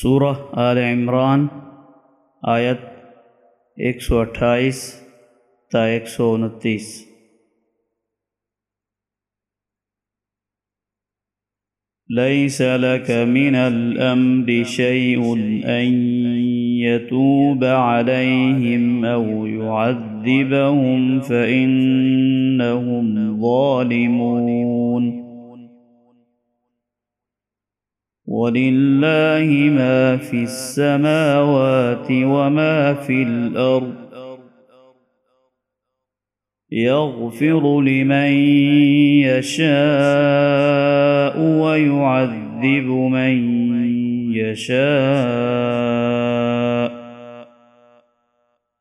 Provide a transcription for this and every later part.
سورہ آل عمران، آیت ایک سو اٹھائیس تا ایک سو انتیس۔ ليس لك من الأمر شيء أن يتوب عليهم أو يعذبهم فإنهم ظالمون۔ ولله ما في السماوات وما في الأرض يغفر لمن يشاء ويعذب من يشاء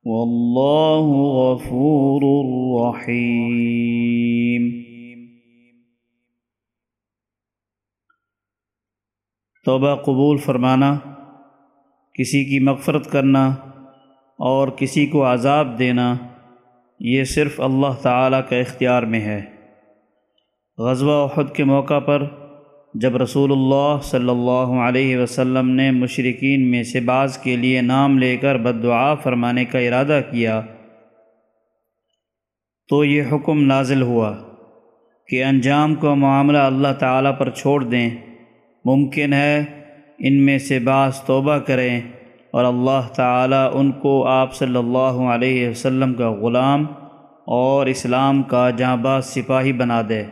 والله غفور رحيم توبہ قبول فرمانا، کسی کی مغفرت کرنا اور کسی کو عذاب دینا، یہ صرف اللہ تعالیٰ کا اختیار میں ہے۔ غزوہ احد کے موقع پر جب رسول اللہ صلی اللہ علیہ وسلم نے مشرقین میں سے بعض کے لیے نام لے کر بد دعا فرمانے کا ارادہ کیا، تو یہ حکم نازل ہوا کہ انجام کو معاملہ اللہ تعالیٰ پر چھوڑ دیں۔ ممکن ہے ان میں سے بعض توبہ کریں اور اللہ تعالیٰ ان کو آپ صلی اللہ علیہ وسلم کا غلام اور اسلام کا جاں باز سپاہی بنا دے۔